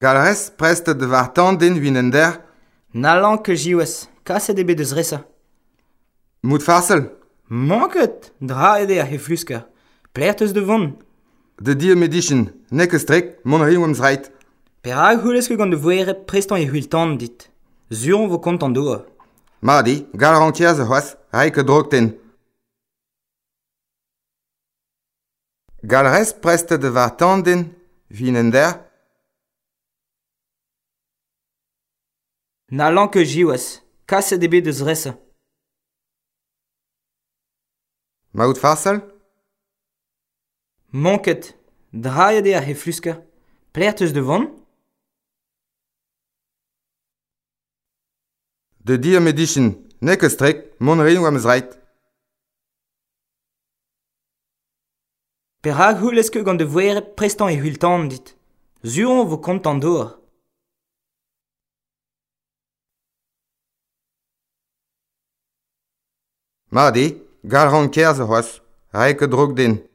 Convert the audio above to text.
Galres prest de war tanden vinen der. Nalan ke jiwez, kaset ebe deus resa. Mout farsel Manket, dra ede a hefluska. Plerteus de von. De dir medicin, nek estrek, mon ri oamz reit. Per a huleske gant de voere prestan e hultan dit. Zuron vo kont an doa. Mardi, gal rantiaz ze c'hoaz, raik e drog ten. Galres prest de war tanden vinen. Na lan ket jiwez, kaset ebet eus resa. Maout farsal Manket, draet eo ar hefluska, Plerteus de von? De dir medichin, nek eus trek, mon reioù am reit. Per hag gant de voere prestan e hultan dit. Zuron vo kontant d'or. Mardi, gal ran kerz a c'hoaz, raik drog din.